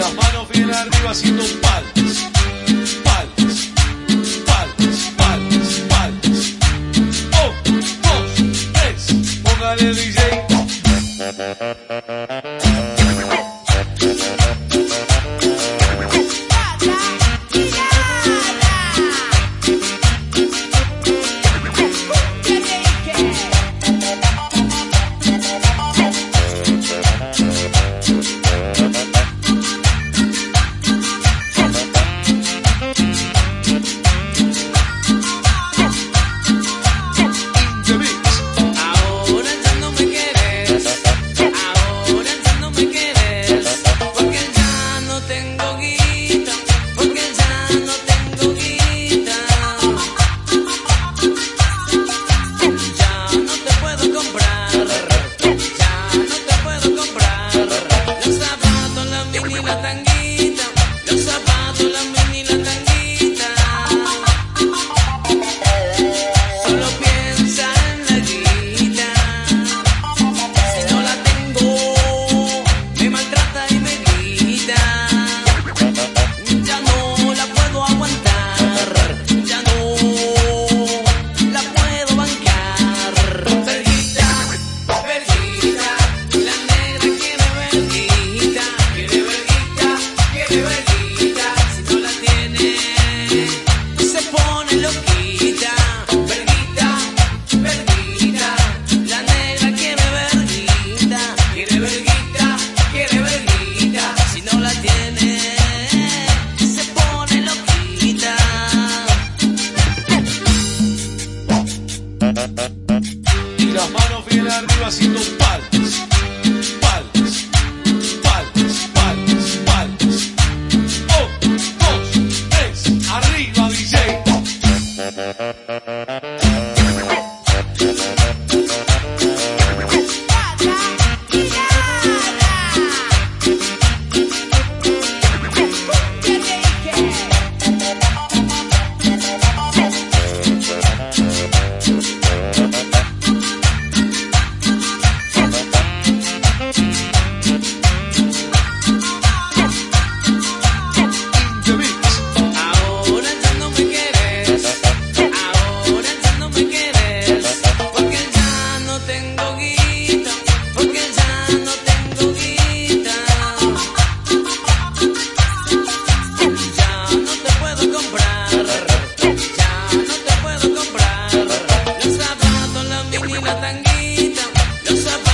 las manos bien arriba haciendo palmas. Palmas. Palmas, palmas, palmas. Un, dos, tres. Póngale DJ. to me. Y las manos bien arriba haciendo palmas, palmas, palmas, palmas, palmas. Un, dos, tres, arriba DJ. No zapatos.